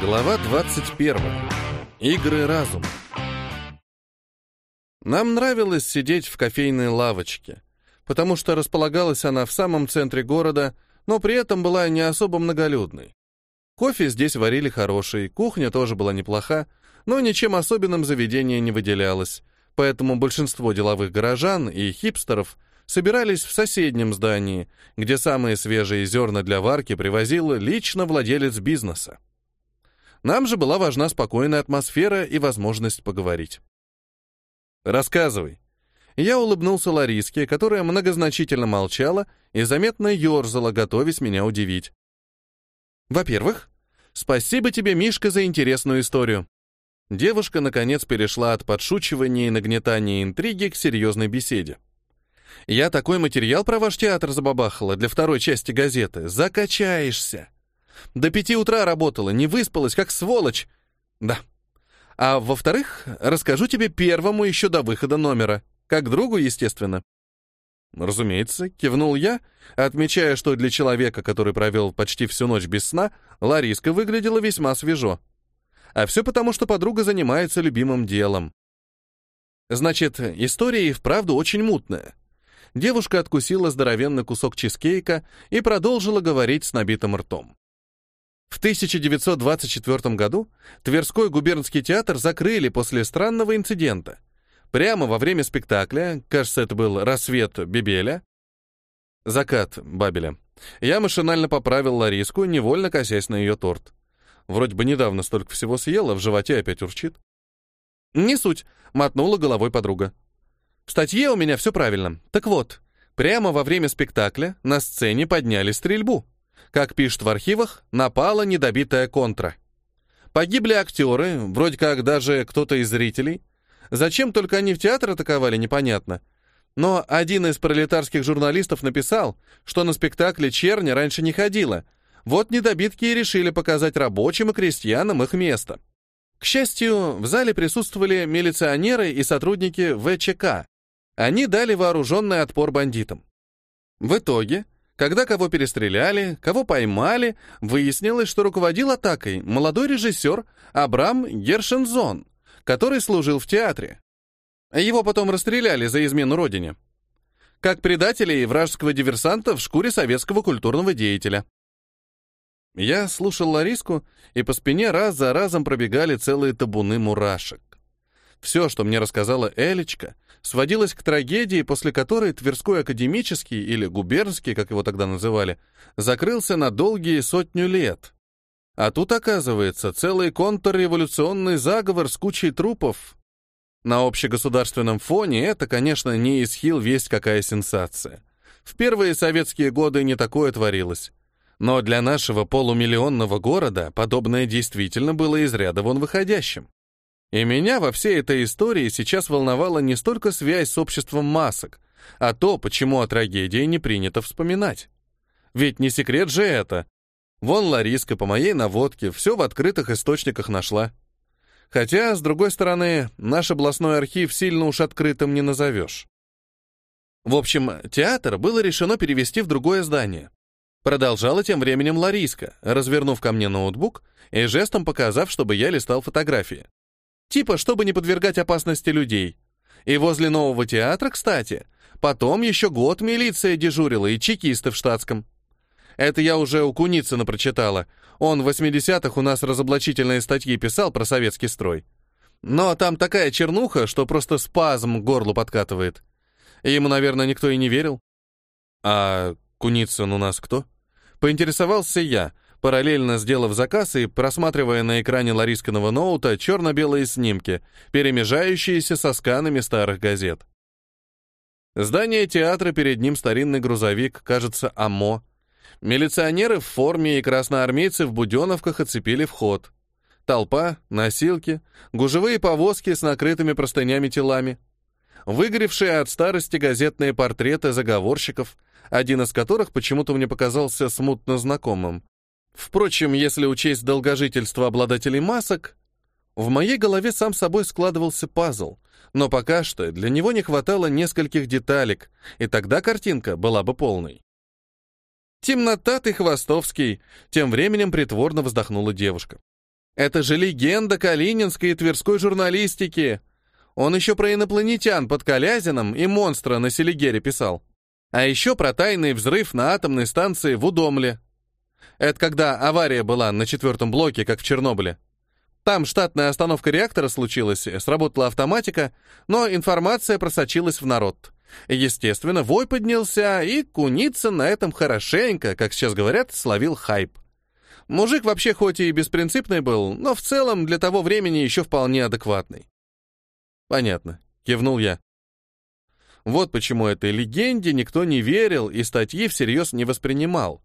Глава 21. Игры разума. Нам нравилось сидеть в кофейной лавочке, потому что располагалась она в самом центре города, но при этом была не особо многолюдной. Кофе здесь варили хороший, кухня тоже была неплоха, но ничем особенным заведение не выделялось, поэтому большинство деловых горожан и хипстеров собирались в соседнем здании, где самые свежие зерна для варки привозил лично владелец бизнеса. Нам же была важна спокойная атмосфера и возможность поговорить. «Рассказывай». Я улыбнулся Лариске, которая многозначительно молчала и заметно ерзала, готовясь меня удивить. «Во-первых, спасибо тебе, Мишка, за интересную историю». Девушка, наконец, перешла от подшучивания и нагнетания интриги к серьезной беседе. «Я такой материал про ваш театр забабахала для второй части газеты. Закачаешься!» До пяти утра работала, не выспалась, как сволочь. Да. А во-вторых, расскажу тебе первому еще до выхода номера. Как другу, естественно. Разумеется, кивнул я, отмечая, что для человека, который провел почти всю ночь без сна, Лариска выглядела весьма свежо. А все потому, что подруга занимается любимым делом. Значит, история и вправду очень мутная. Девушка откусила здоровенный кусок чизкейка и продолжила говорить с набитым ртом. В 1924 году Тверской губернский театр закрыли после странного инцидента. Прямо во время спектакля, кажется, это был «Рассвет Бебеля», «Закат Бабеля», я машинально поправил Лариску, невольно косясь на ее торт. Вроде бы недавно столько всего съела, в животе опять урчит. «Не суть», — мотнула головой подруга. «В статье у меня все правильно. Так вот, прямо во время спектакля на сцене подняли стрельбу». Как пишут в архивах, напала недобитая контра. Погибли актеры, вроде как даже кто-то из зрителей. Зачем только они в театр атаковали, непонятно. Но один из пролетарских журналистов написал, что на спектакле черни раньше не ходила. Вот недобитки и решили показать рабочим и крестьянам их место. К счастью, в зале присутствовали милиционеры и сотрудники ВЧК. Они дали вооруженный отпор бандитам. В итоге когда кого перестреляли, кого поймали, выяснилось, что руководил атакой молодой режиссер Абрам Гершензон, который служил в театре. Его потом расстреляли за измену родине. Как предателей вражеского диверсанта в шкуре советского культурного деятеля. Я слушал Лариску, и по спине раз за разом пробегали целые табуны мурашек. Все, что мне рассказала Элечка, сводилось к трагедии, после которой Тверской академический, или губернский, как его тогда называли, закрылся на долгие сотню лет. А тут, оказывается, целый контрреволюционный заговор с кучей трупов. На общегосударственном фоне это, конечно, не исхил весть какая сенсация. В первые советские годы не такое творилось. Но для нашего полумиллионного города подобное действительно было из ряда вон выходящим. И меня во всей этой истории сейчас волновала не столько связь с обществом масок, а то, почему о трагедии не принято вспоминать. Ведь не секрет же это. Вон Лариска по моей наводке все в открытых источниках нашла. Хотя, с другой стороны, наш областной архив сильно уж открытым не назовешь. В общем, театр было решено перевести в другое здание. Продолжала тем временем Лариска, развернув ко мне ноутбук и жестом показав, чтобы я листал фотографии. Типа, чтобы не подвергать опасности людей. И возле нового театра, кстати, потом еще год милиция дежурила и чекисты в штатском. Это я уже у Куницына прочитала. Он в 80-х у нас разоблачительные статьи писал про советский строй. Но там такая чернуха, что просто спазм горлу подкатывает. Ему, наверное, никто и не верил. А Куницын у нас кто? Поинтересовался я, параллельно сделав заказ и просматривая на экране Ларискиного ноута черно-белые снимки, перемежающиеся со сканами старых газет. Здание театра, перед ним старинный грузовик, кажется, АМО. Милиционеры в форме и красноармейцы в буденовках оцепили вход. Толпа, носилки, гужевые повозки с накрытыми простынями телами. Выгоревшие от старости газетные портреты заговорщиков, один из которых почему-то мне показался смутно знакомым. Впрочем, если учесть долгожительство обладателей масок, в моей голове сам собой складывался пазл, но пока что для него не хватало нескольких деталек, и тогда картинка была бы полной. «Темнота ты, Хвостовский!» — тем временем притворно вздохнула девушка. Это же легенда калининской и тверской журналистики. Он еще про инопланетян под Калязином и монстра на Селигере писал. А еще про тайный взрыв на атомной станции в Удомле. Это когда авария была на четвертом блоке, как в Чернобыле. Там штатная остановка реактора случилась, сработала автоматика, но информация просочилась в народ. Естественно, вой поднялся, и Куницын на этом хорошенько, как сейчас говорят, словил хайп. Мужик вообще хоть и беспринципный был, но в целом для того времени еще вполне адекватный. «Понятно», — кивнул я. Вот почему этой легенде никто не верил и статьи всерьез не воспринимал.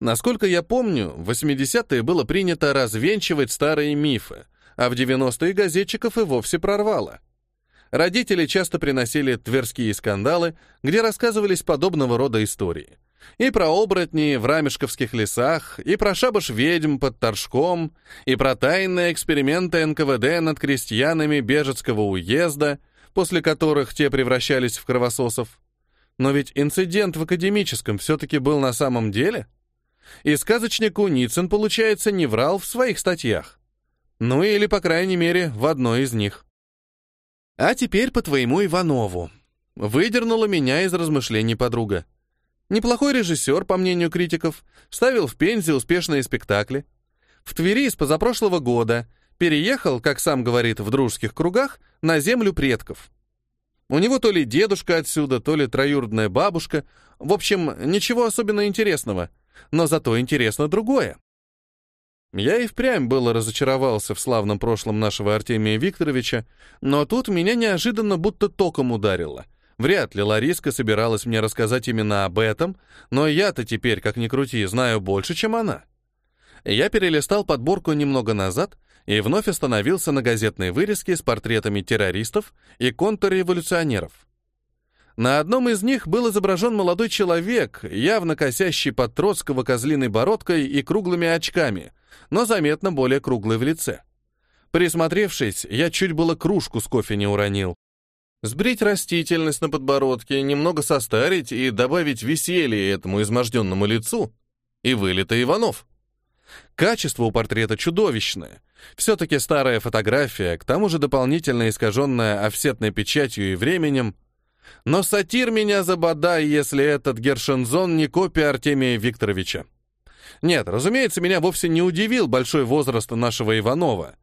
Насколько я помню, в 80-е было принято развенчивать старые мифы, а в 90-е газетчиков и вовсе прорвало. Родители часто приносили тверские скандалы, где рассказывались подобного рода истории. И про оборотни в рамешковских лесах, и про шабаш ведьм под Торжком, и про тайные эксперименты НКВД над крестьянами Бежецкого уезда, после которых те превращались в кровососов. Но ведь инцидент в академическом все-таки был на самом деле. И сказочник Куницын, получается, не врал в своих статьях. Ну или, по крайней мере, в одной из них. А теперь по твоему Иванову. Выдернула меня из размышлений подруга. Неплохой режиссер, по мнению критиков, ставил в Пензе успешные спектакли. В Твери с позапрошлого года переехал, как сам говорит, в дружеских кругах, на землю предков. У него то ли дедушка отсюда, то ли троюродная бабушка. В общем, ничего особенно интересного. Но зато интересно другое. Я и впрямь было разочаровался в славном прошлом нашего Артемия Викторовича, но тут меня неожиданно будто током ударило. Вряд ли Лариска собиралась мне рассказать именно об этом, но я-то теперь, как ни крути, знаю больше, чем она. Я перелистал подборку немного назад и вновь остановился на газетной вырезке с портретами террористов и контрреволюционеров. На одном из них был изображен молодой человек, явно косящий под Троцкого козлиной бородкой и круглыми очками, но заметно более круглый в лице. Присмотревшись, я чуть было кружку с кофе не уронил. Сбрить растительность на подбородке, немного состарить и добавить веселье этому изможденному лицу, и вылета Иванов. Качество у портрета чудовищное. Все-таки старая фотография, к тому же дополнительно искаженная офсетной печатью и временем. Но сатир меня забодай, если этот Гершензон не копия Артемия Викторовича. Нет, разумеется, меня вовсе не удивил большой возраст нашего Иванова.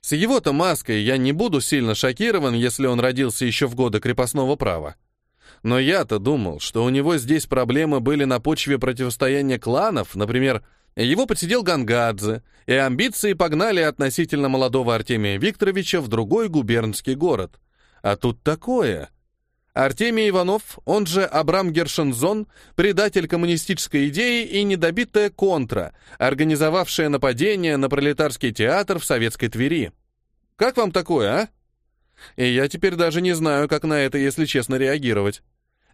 С его-то маской я не буду сильно шокирован, если он родился еще в годы крепостного права. Но я-то думал, что у него здесь проблемы были на почве противостояния кланов, например, его подсидел Гангадзе, и амбиции погнали относительно молодого Артемия Викторовича в другой губернский город. А тут такое. Артемий Иванов, он же Абрам Гершензон, предатель коммунистической идеи и недобитая контра, организовавшая нападение на пролетарский театр в советской Твери. Как вам такое, а? И я теперь даже не знаю, как на это, если честно, реагировать.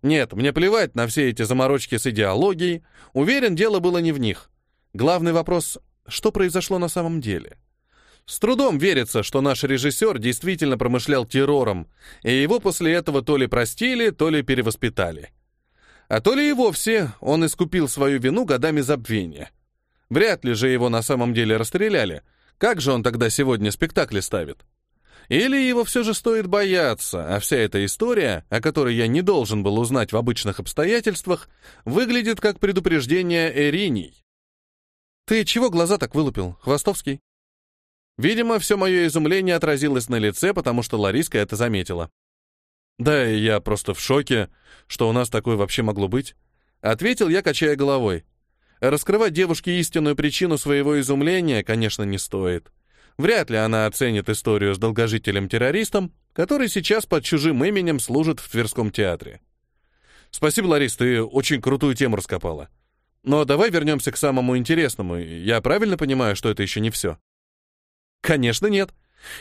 Нет, мне плевать на все эти заморочки с идеологией. Уверен, дело было не в них. Главный вопрос, что произошло на самом деле? С трудом верится, что наш режиссер действительно промышлял террором, и его после этого то ли простили, то ли перевоспитали. А то ли и вовсе он искупил свою вину годами забвения. Вряд ли же его на самом деле расстреляли. Как же он тогда сегодня спектакли ставит? Или его все же стоит бояться, а вся эта история, о которой я не должен был узнать в обычных обстоятельствах, выглядит как предупреждение Эриней. «Ты чего глаза так вылупил, Хвостовский?» Видимо, все мое изумление отразилось на лице, потому что Лариска это заметила. «Да, я просто в шоке, что у нас такое вообще могло быть», — ответил я, качая головой. Раскрывать девушке истинную причину своего изумления, конечно, не стоит. Вряд ли она оценит историю с долгожителем-террористом, который сейчас под чужим именем служит в Тверском театре. «Спасибо, Ларис, ты очень крутую тему раскопала. Но давай вернемся к самому интересному. Я правильно понимаю, что это еще не все? Конечно, нет.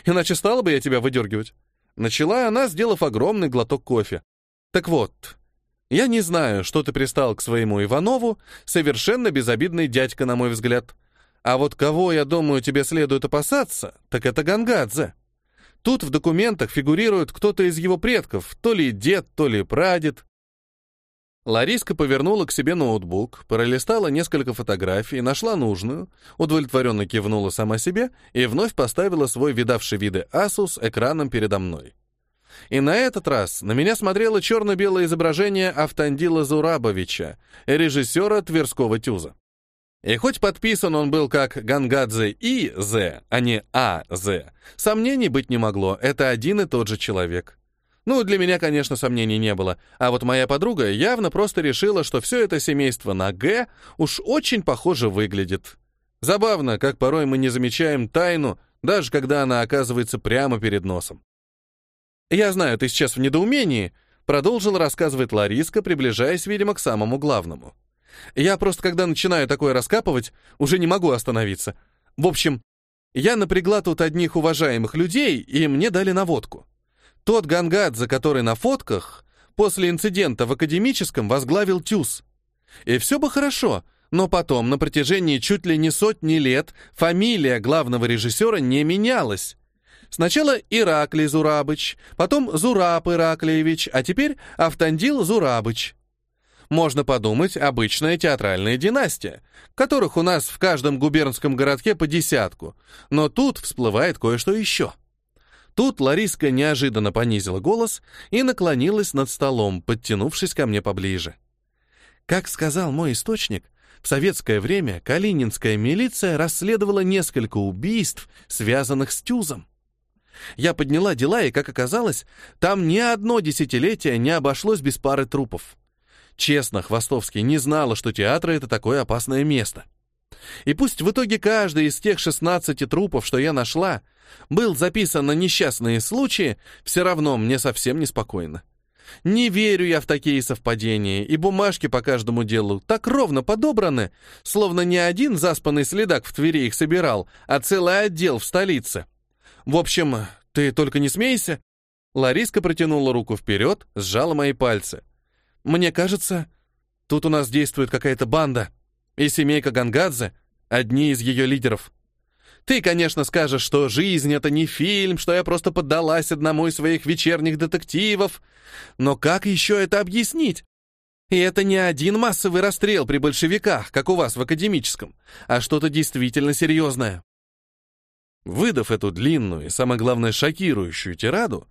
Иначе стала бы я тебя выдергивать. Начала она, сделав огромный глоток кофе. Так вот, я не знаю, что ты пристал к своему Иванову, совершенно безобидный дядька, на мой взгляд. А вот кого, я думаю, тебе следует опасаться, так это Гангадзе. Тут в документах фигурирует кто-то из его предков, то ли дед, то ли прадед. Лариска повернула к себе ноутбук, пролистала несколько фотографий, нашла нужную, удовлетворенно кивнула сама себе и вновь поставила свой видавший виды Asus экраном передо мной. И на этот раз на меня смотрело черно-белое изображение Автандила Зурабовича, режиссера Тверского Тюза. И хоть подписан он был как Гангадзе И. З., а не А. З., сомнений быть не могло, это один и тот же человек. Ну, для меня, конечно, сомнений не было, а вот моя подруга явно просто решила, что все это семейство на «Г» уж очень похоже выглядит. Забавно, как порой мы не замечаем тайну, даже когда она оказывается прямо перед носом. «Я знаю, ты сейчас в недоумении», — продолжил рассказывать Лариска, приближаясь, видимо, к самому главному. «Я просто, когда начинаю такое раскапывать, уже не могу остановиться. В общем, я напрягла тут одних уважаемых людей, и мне дали наводку. Тот Гангадзе, который на фотках, после инцидента в академическом возглавил ТЮЗ. И все бы хорошо, но потом, на протяжении чуть ли не сотни лет, фамилия главного режиссера не менялась. Сначала Ираклий Зурабыч, потом Зураб Ираклиевич, а теперь Автандил Зурабыч. Можно подумать, обычная театральная династия, которых у нас в каждом губернском городке по десятку, но тут всплывает кое-что еще. Тут Лариска неожиданно понизила голос и наклонилась над столом, подтянувшись ко мне поближе. Как сказал мой источник, в советское время калининская милиция расследовала несколько убийств, связанных с Тюзом. Я подняла дела, и, как оказалось, там ни одно десятилетие не обошлось без пары трупов. Честно, Хвостовский не знала, что театры — это такое опасное место. И пусть в итоге каждый из тех 16 трупов, что я нашла, был записан на несчастные случаи, все равно мне совсем неспокойно. Не верю я в такие совпадения, и бумажки по каждому делу так ровно подобраны, словно не один заспанный следак в Твери их собирал, а целый отдел в столице. В общем, ты только не смейся. Лариска протянула руку вперед, сжала мои пальцы. Мне кажется, тут у нас действует какая-то банда, и семейка Гангадзе — одни из ее лидеров. Ты, конечно, скажешь, что жизнь — это не фильм, что я просто поддалась одному из своих вечерних детективов. Но как еще это объяснить? И это не один массовый расстрел при большевиках, как у вас в академическом, а что-то действительно серьезное. Выдав эту длинную и, самое главное, шокирующую тираду,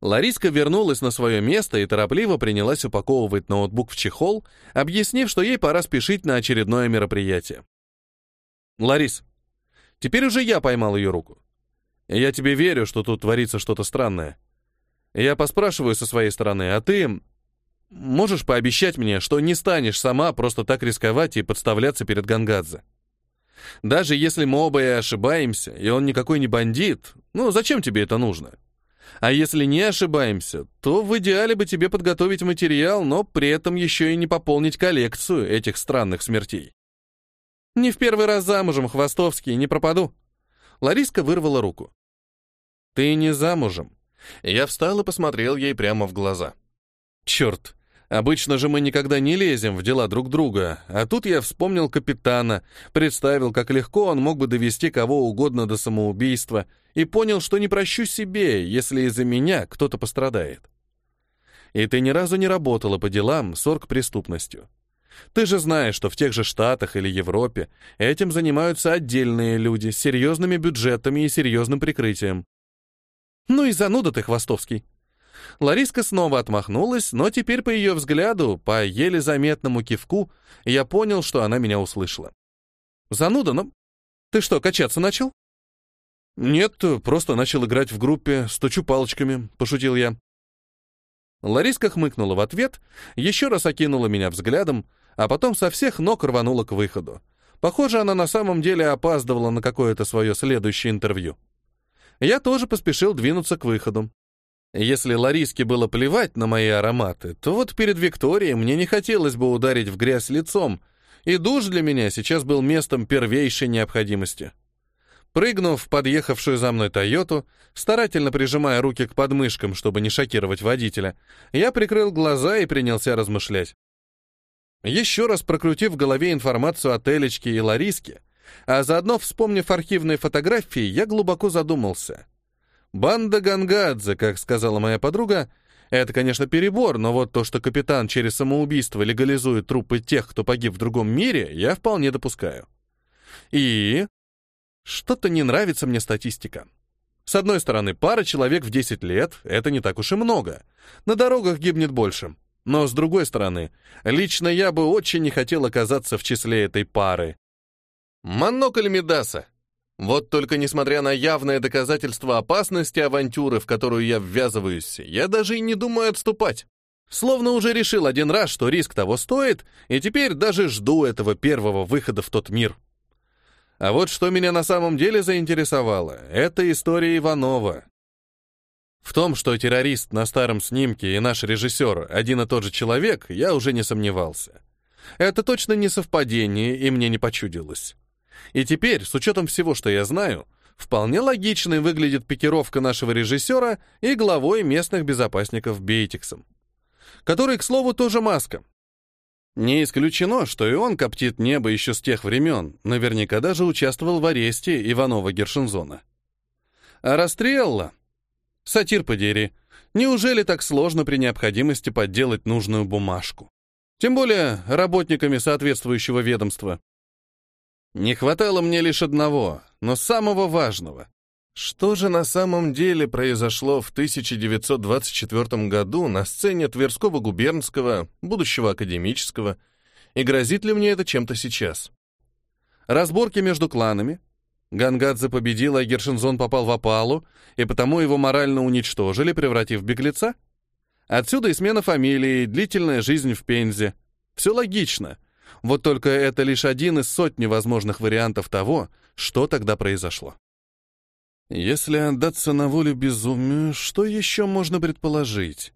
Лариска вернулась на свое место и торопливо принялась упаковывать ноутбук в чехол, объяснив, что ей пора спешить на очередное мероприятие. «Ларис, теперь уже я поймал ее руку. Я тебе верю, что тут творится что-то странное. Я поспрашиваю со своей стороны, а ты можешь пообещать мне, что не станешь сама просто так рисковать и подставляться перед Гангадзе?» Даже если мы оба и ошибаемся, и он никакой не бандит, ну зачем тебе это нужно? А если не ошибаемся, то в идеале бы тебе подготовить материал, но при этом еще и не пополнить коллекцию этих странных смертей. Не в первый раз замужем, Хвостовский, не пропаду. Лариска вырвала руку. Ты не замужем. Я встал и посмотрел ей прямо в глаза. Черт, Обычно же мы никогда не лезем в дела друг друга, а тут я вспомнил капитана, представил, как легко он мог бы довести кого угодно до самоубийства, и понял, что не прощу себе, если из-за меня кто-то пострадает. И ты ни разу не работала по делам с оргпреступностью. Ты же знаешь, что в тех же Штатах или Европе этим занимаются отдельные люди с серьезными бюджетами и серьезным прикрытием. Ну и зануда ты, Хвостовский. Лариска снова отмахнулась, но теперь по ее взгляду, по еле заметному кивку, я понял, что она меня услышала. «Зануда, ну? Ты что, качаться начал?» «Нет, просто начал играть в группе, стучу палочками», — пошутил я. Лариска хмыкнула в ответ, еще раз окинула меня взглядом, а потом со всех ног рванула к выходу. Похоже, она на самом деле опаздывала на какое-то свое следующее интервью. Я тоже поспешил двинуться к выходу. Если Лариске было плевать на мои ароматы, то вот перед Викторией мне не хотелось бы ударить в грязь лицом, и душ для меня сейчас был местом первейшей необходимости. Прыгнув в подъехавшую за мной Тойоту, старательно прижимая руки к подмышкам, чтобы не шокировать водителя, я прикрыл глаза и принялся размышлять. Еще раз прокрутив в голове информацию о Телечке и Лариске, а заодно вспомнив архивные фотографии, я глубоко задумался — Банда Гангадзе, как сказала моя подруга, Это, конечно, перебор, но вот то, что капитан через самоубийство легализует трупы тех, кто погиб в другом мире, я вполне допускаю. И... Что-то не нравится мне статистика. С одной стороны, пара человек в 10 лет — это не так уж и много. На дорогах гибнет больше. Но с другой стороны, лично я бы очень не хотел оказаться в числе этой пары. Монокль Медаса. Вот только несмотря на явное доказательство опасности авантюры, в которую я ввязываюсь, я даже и не думаю отступать. Словно уже решил один раз, что риск того стоит, и теперь даже жду этого первого выхода в тот мир. А вот что меня на самом деле заинтересовало, это история Иванова. В том, что террорист на старом снимке и наш режиссер один и тот же человек, я уже не сомневался. Это точно не совпадение, и мне не почудилось. И теперь, с учетом всего, что я знаю, вполне логичной выглядит пикировка нашего режиссера и главой местных безопасников Бейтиксом, который, к слову, тоже маска. Не исключено, что и он коптит небо еще с тех времен, наверняка даже участвовал в аресте Иванова-Гершинзона. А расстрелла? Сатир подери. Неужели так сложно при необходимости подделать нужную бумажку? Тем более работниками соответствующего ведомства. Не хватало мне лишь одного, но самого важного. Что же на самом деле произошло в 1924 году на сцене Тверского губернского, будущего академического, и грозит ли мне это чем-то сейчас? Разборки между кланами. Гангадзе победил, а Гершинзон попал в опалу, и потому его морально уничтожили, превратив в беглеца? Отсюда и смена фамилии, длительная жизнь в Пензе. Все логично. Вот только это лишь один из сотни возможных вариантов того, что тогда произошло. Если отдаться на волю безумию, что еще можно предположить?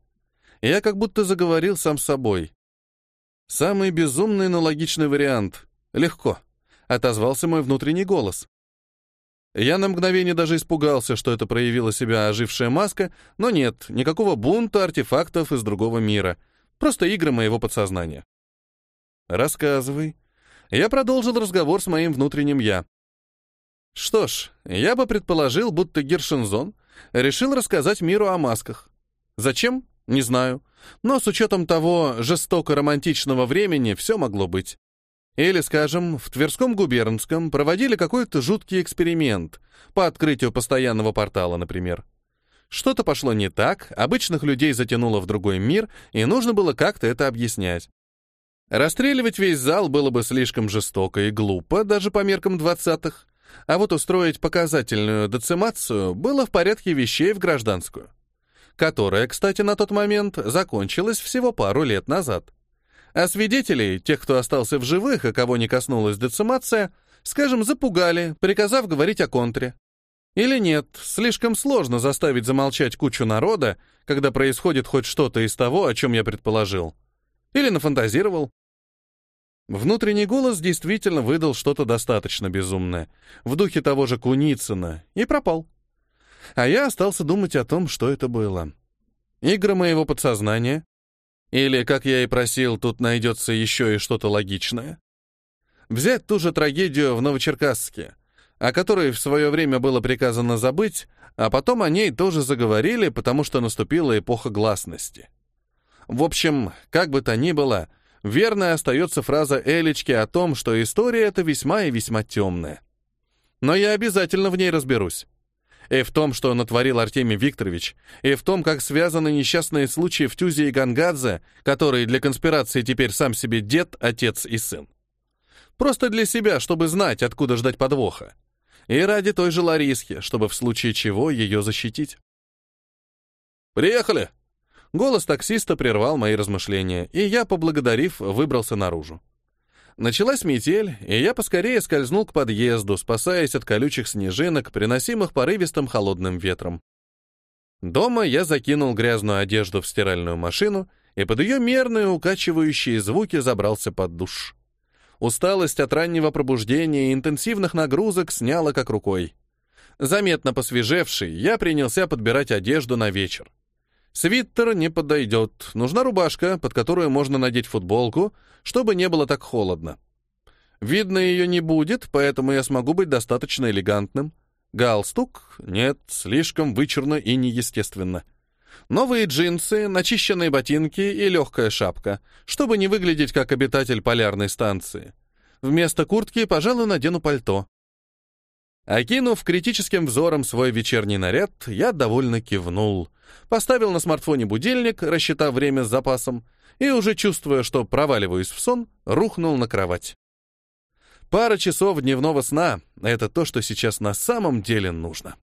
Я как будто заговорил сам с собой. Самый безумный, но логичный вариант. Легко. Отозвался мой внутренний голос. Я на мгновение даже испугался, что это проявила себя ожившая маска, но нет, никакого бунта артефактов из другого мира. Просто игры моего подсознания. Рассказывай. Я продолжил разговор с моим внутренним «я». Что ж, я бы предположил, будто Гершинзон решил рассказать миру о масках. Зачем? Не знаю. Но с учетом того жестоко-романтичного времени все могло быть. Или, скажем, в Тверском губернском проводили какой-то жуткий эксперимент по открытию постоянного портала, например. Что-то пошло не так, обычных людей затянуло в другой мир, и нужно было как-то это объяснять. Расстреливать весь зал было бы слишком жестоко и глупо, даже по меркам двадцатых, а вот устроить показательную децимацию было в порядке вещей в гражданскую, которая, кстати, на тот момент закончилась всего пару лет назад. А свидетелей, тех, кто остался в живых и кого не коснулась децимация, скажем, запугали, приказав говорить о контре. Или нет, слишком сложно заставить замолчать кучу народа, когда происходит хоть что-то из того, о чем я предположил. Или нафантазировал. Внутренний голос действительно выдал что-то достаточно безумное, в духе того же Куницына, и пропал. А я остался думать о том, что это было. Игры моего подсознания? Или, как я и просил, тут найдется еще и что-то логичное? Взять ту же трагедию в Новочеркасске, о которой в свое время было приказано забыть, а потом о ней тоже заговорили, потому что наступила эпоха гласности. В общем, как бы то ни было, верной остается фраза Элечки о том, что история эта весьма и весьма темная. Но я обязательно в ней разберусь. И в том, что натворил Артемий Викторович, и в том, как связаны несчастные случаи в Тюзе и Гангадзе, который для конспирации теперь сам себе дед, отец и сын. Просто для себя, чтобы знать, откуда ждать подвоха. И ради той же Лариски, чтобы в случае чего ее защитить. «Приехали!» Голос таксиста прервал мои размышления, и я, поблагодарив, выбрался наружу. Началась метель, и я поскорее скользнул к подъезду, спасаясь от колючих снежинок, приносимых порывистым холодным ветром. Дома я закинул грязную одежду в стиральную машину и под ее мерные укачивающие звуки забрался под душ. Усталость от раннего пробуждения и интенсивных нагрузок сняла как рукой. Заметно посвежевший, я принялся подбирать одежду на вечер. Свиттер не подойдет. Нужна рубашка, под которую можно надеть футболку, чтобы не было так холодно. Видно, ее не будет, поэтому я смогу быть достаточно элегантным. Галстук? Нет, слишком вычурно и неестественно. Новые джинсы, начищенные ботинки и легкая шапка, чтобы не выглядеть как обитатель полярной станции. Вместо куртки, пожалуй, надену пальто. Окинув критическим взором свой вечерний наряд, я довольно кивнул. Поставил на смартфоне будильник, рассчитав время с запасом, и уже чувствуя, что проваливаюсь в сон, рухнул на кровать. Пара часов дневного сна — это то, что сейчас на самом деле нужно.